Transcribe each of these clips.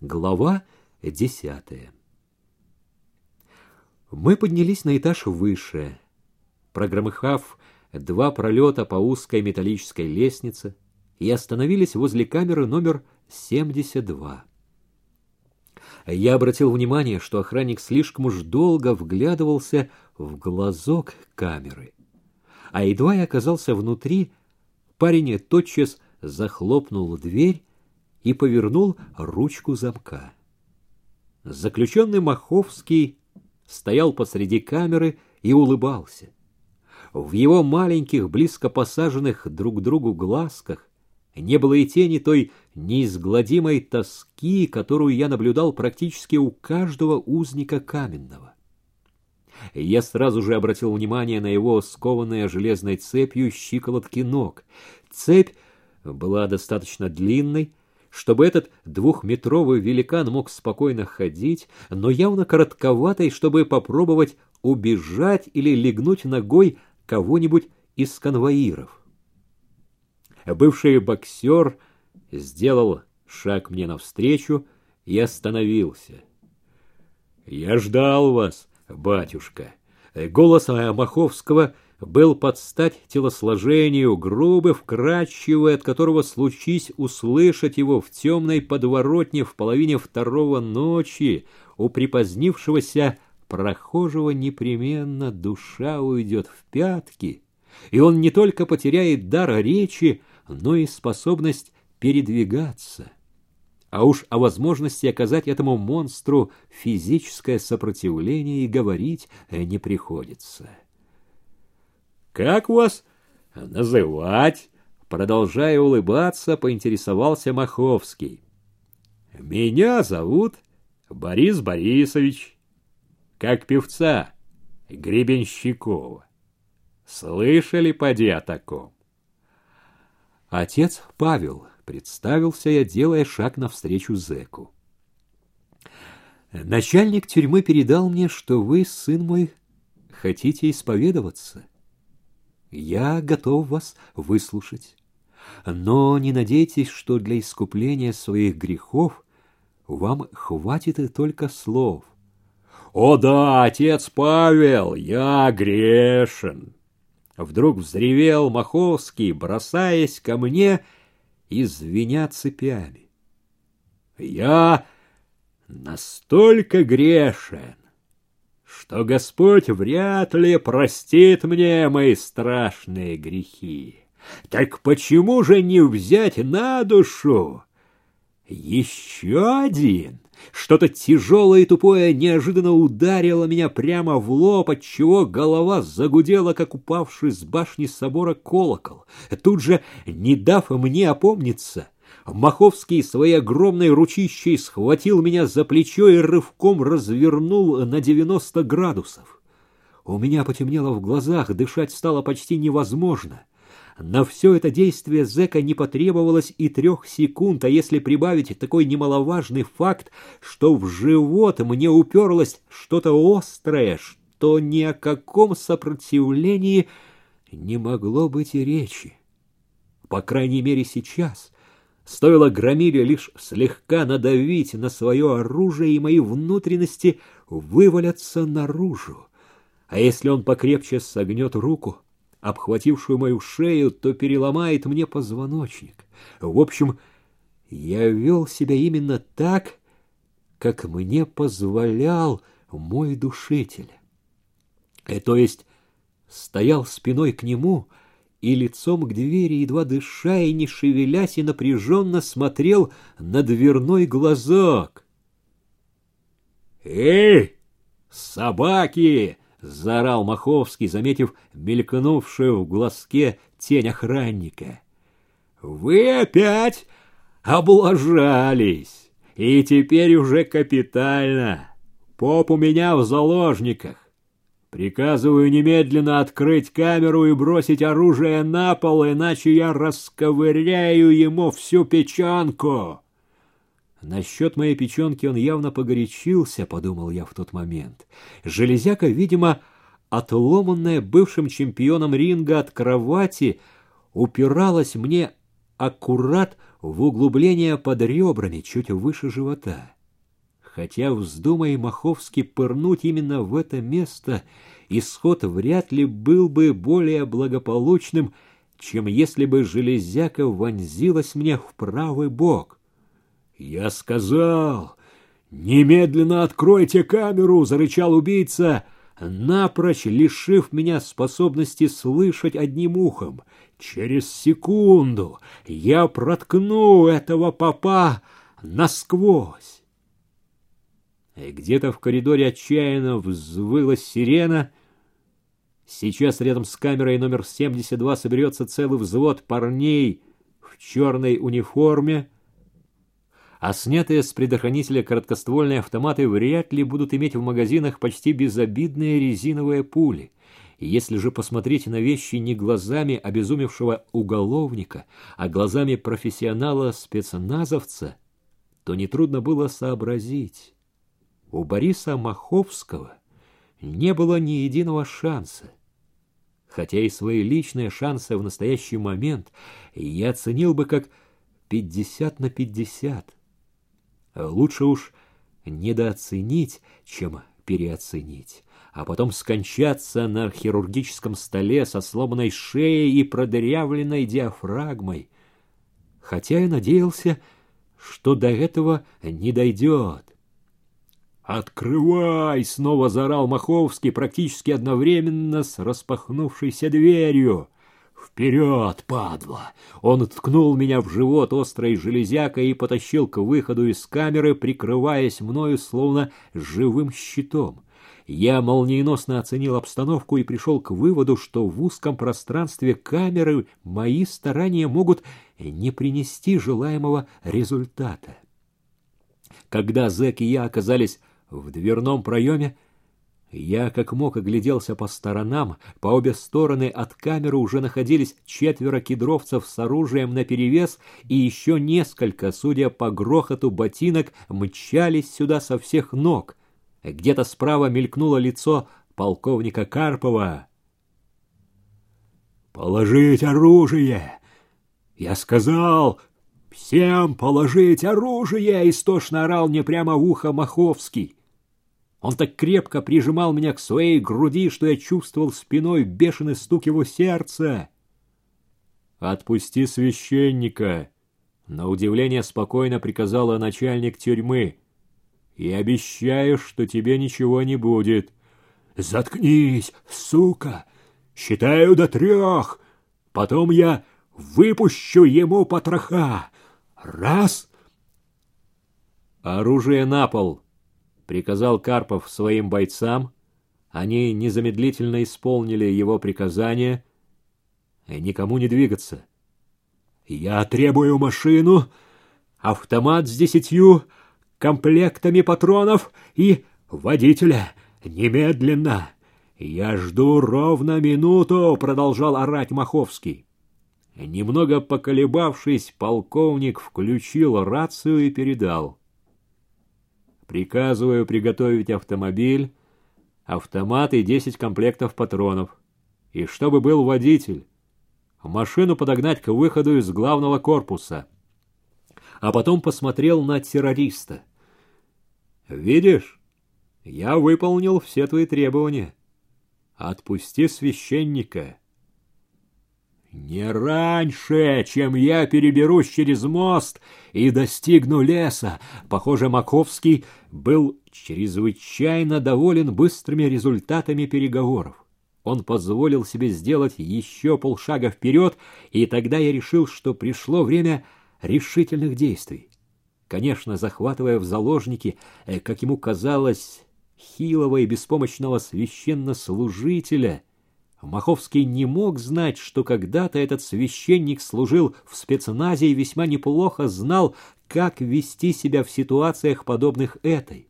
Глава десятая. Мы поднялись на этаж выше, прогромыхав два пролета по узкой металлической лестнице и остановились возле камеры номер 72. Я обратил внимание, что охранник слишком уж долго вглядывался в глазок камеры. А едва я оказался внутри, парень тотчас захлопнул дверь и повернул ручку замка. Заключенный Маховский стоял посреди камеры и улыбался. В его маленьких, близко посаженных друг к другу глазках не было и тени той неизгладимой тоски, которую я наблюдал практически у каждого узника каменного. Я сразу же обратил внимание на его скованное железной цепью щиколотки ног. Цепь была достаточно длинной, чтобы этот двухметровый великан мог спокойно ходить, но явно коротковатой, чтобы попробовать убежать или легнуть ногой кого-нибудь из конвоиров. Бывший боксер сделал шаг мне навстречу и остановился. «Я ждал вас, батюшка!» Голос Маховского — был под стать телосложению, грубый, вкрадчивый, от которого случись услышать его в темной подворотне в половине второго ночи, у припозднившегося прохожего непременно душа уйдет в пятки, и он не только потеряет дар речи, но и способность передвигаться. А уж о возможности оказать этому монстру физическое сопротивление и говорить не приходится. «Как вас называть?» Продолжая улыбаться, поинтересовался Маховский. «Меня зовут Борис Борисович, как певца Гребенщикова. Слышали, поди, о таком?» Отец Павел, представился я, делая шаг навстречу зэку. Начальник тюрьмы передал мне, что вы, сын мой, хотите исповедоваться. Я готов вас выслушать. Но не надейтесь, что для искупления своих грехов вам хватит и только слов. «О да, отец Павел, я грешен!» Вдруг взревел Маховский, бросаясь ко мне и звеня цепями. «Я настолько грешен, что Господь вряд ли простит мне мои страшные грехи. Так почему же не взять на душу еще один? Что-то тяжелое и тупое неожиданно ударило меня прямо в лоб, отчего голова загудела, как упавший с башни собора колокол. Тут же, не дав мне опомниться, Маховский своей огромной ручищей схватил меня за плечо и рывком развернул на девяносто градусов. У меня потемнело в глазах, дышать стало почти невозможно. На все это действие зэка не потребовалось и трех секунд, а если прибавить такой немаловажный факт, что в живот мне уперлось что-то острое, что ни о каком сопротивлении не могло быть и речи. По крайней мере сейчас — Стоило громиле лишь слегка надавить на свое оружие, и мои внутренности вывалятся наружу. А если он покрепче согнет руку, обхватившую мою шею, то переломает мне позвоночник. В общем, я вел себя именно так, как мне позволял мой душитель. И э, то есть стоял спиной к нему — и лицом к двери, едва дыша и не шевелясь, и напряженно смотрел на дверной глазок. «Эй, собаки!» — заорал Маховский, заметив мелькнувшую в глазке тень охранника. «Вы опять облажались, и теперь уже капитально. Поп у меня в заложниках. Приказываю немедленно открыть камеру и бросить оружие на пол, иначе я расковыряю ему всю печенку. Насчет моей печенки он явно погорячился, подумал я в тот момент. Железяка, видимо, отломанная бывшим чемпионом ринга от кровати, упиралась мне аккурат в углубление под ребрами, чуть выше живота. Хотя, вздумай Маховский пырнуть именно в это место, исход вряд ли был бы более благополучным, чем если бы железяка вонзилась мне в правый бок. «Я сказал, немедленно откройте камеру!» — зарычал убийца, напрочь лишив меня способности слышать одним ухом. «Через секунду я проткну этого папа насквозь!» Где-то в коридоре отчаянно взвылась сирена. Сейчас рядом с камерой номер 72 соберется целый взвод парней в черной униформе, а снятые с предохранителя короткоствольные автоматы вряд ли будут иметь в магазинах почти безобидные резиновые пули. если же посмотреть на вещи не глазами обезумевшего уголовника, а глазами профессионала-спецназовца, то нетрудно было сообразить. У Бориса Маховского не было ни единого шанса. Хотя и свои личные шансы в настоящий момент я оценил бы как пятьдесят на пятьдесят. Лучше уж недооценить, чем переоценить, а потом скончаться на хирургическом столе со сломанной шеей и продырявленной диафрагмой. Хотя я надеялся, что до этого не дойдет. «Открывай!» — снова заорал Маховский практически одновременно с распахнувшейся дверью. «Вперед, падла!» Он ткнул меня в живот острой железякой и потащил к выходу из камеры, прикрываясь мною словно живым щитом. Я молниеносно оценил обстановку и пришел к выводу, что в узком пространстве камеры мои старания могут не принести желаемого результата. Когда Зэк и я оказались в дверном проеме я как мог огляделся по сторонам. По обе стороны от камеры уже находились четверо кедровцев с оружием наперевес, и еще несколько, судя по грохоту ботинок, мчались сюда со всех ног. Где-то справа мелькнуло лицо полковника Карпова. «Положить оружие!» «Я сказал, всем положить оружие!» — истошно орал мне прямо в ухо Маховский. Он так крепко прижимал меня к своей груди, что я чувствовал спиной бешеный стук его сердца. «Отпусти священника!» На удивление спокойно приказала начальник тюрьмы. «И обещаю, что тебе ничего не будет». «Заткнись, сука! Считаю до трех! Потом я выпущу ему потроха! Раз!» «Оружие на пол!» Приказал Карпов своим бойцам. Они незамедлительно исполнили его приказание никому не двигаться. «Я требую машину, автомат с десятью комплектами патронов и водителя. Немедленно! Я жду ровно минуту!» — продолжал орать Маховский. Немного поколебавшись, полковник включил рацию и передал. Приказываю приготовить автомобиль, автомат и десять комплектов патронов. И чтобы был водитель. Машину подогнать к выходу из главного корпуса. А потом посмотрел на террориста. «Видишь, я выполнил все твои требования. Отпусти священника». Не раньше, чем я переберусь через мост и достигну леса. Похоже, Маковский был чрезвычайно доволен быстрыми результатами переговоров. Он позволил себе сделать еще полшага вперед, и тогда я решил, что пришло время решительных действий. Конечно, захватывая в заложники, э, как ему казалось, хилого и беспомощного священнослужителя — Маховский не мог знать, что когда-то этот священник служил в спецназе и весьма неплохо знал, как вести себя в ситуациях, подобных этой.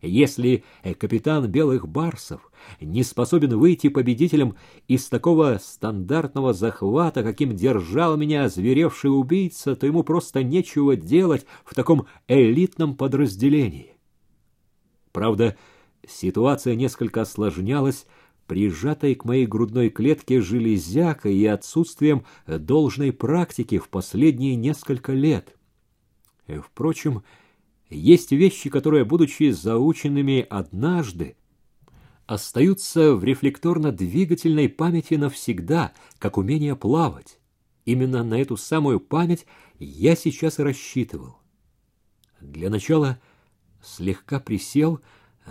Если э, капитан Белых Барсов не способен выйти победителем из такого стандартного захвата, каким держал меня озверевший убийца, то ему просто нечего делать в таком элитном подразделении. Правда, ситуация несколько осложнялась прижатой к моей грудной клетке железякой и отсутствием должной практики в последние несколько лет. Впрочем, есть вещи, которые, будучи заученными однажды, остаются в рефлекторно-двигательной памяти навсегда, как умение плавать. Именно на эту самую память я сейчас и рассчитывал. Для начала слегка присел,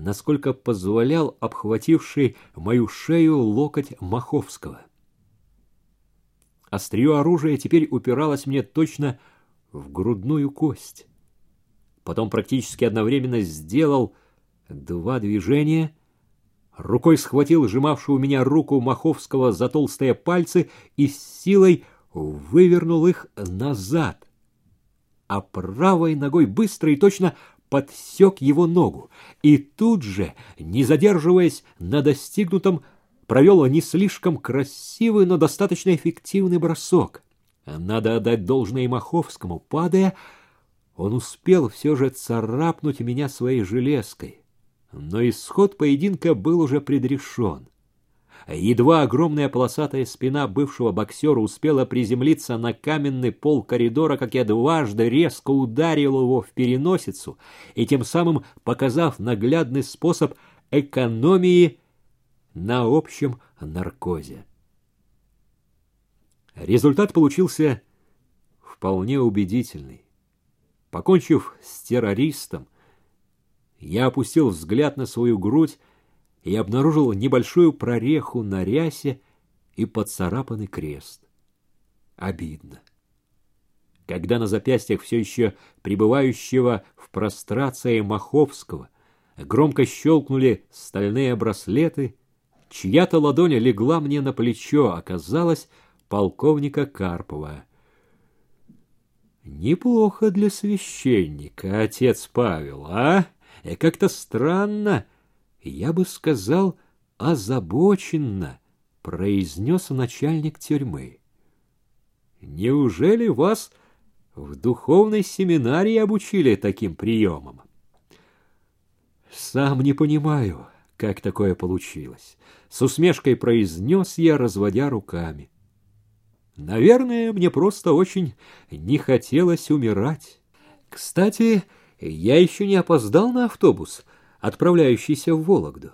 насколько позволял обхвативший мою шею локоть Маховского. Острие оружия теперь упиралось мне точно в грудную кость. Потом практически одновременно сделал два движения — рукой схватил сжимавшую меня руку Маховского за толстые пальцы и с силой вывернул их назад, а правой ногой быстро и точно подсек его ногу, и тут же, не задерживаясь на достигнутом, провел не слишком красивый, но достаточно эффективный бросок. Надо отдать должное и Маховскому, падая, он успел все же царапнуть меня своей железкой но исход поединка был уже предрешен. Едва огромная полосатая спина бывшего боксера успела приземлиться на каменный пол коридора, как я дважды резко ударил его в переносицу и тем самым показав наглядный способ экономии на общем наркозе. Результат получился вполне убедительный. Покончив с террористом, я опустил взгляд на свою грудь и обнаружил небольшую прореху на рясе и поцарапанный крест. Обидно. Когда на запястьях все еще пребывающего в прострации Маховского громко щелкнули стальные браслеты, чья-то ладонь легла мне на плечо, оказалось полковника Карпова. «Неплохо для священника, отец Павел, а?» Э, как-то странно, я бы сказал, озабоченно, произнес начальник тюрьмы. Неужели вас в духовной семинарии обучили таким приемам? Сам не понимаю, как такое получилось. С усмешкой произнес я, разводя руками. Наверное, мне просто очень не хотелось умирать. Кстати, я еще не опоздал на автобус, отправляющийся в Вологду.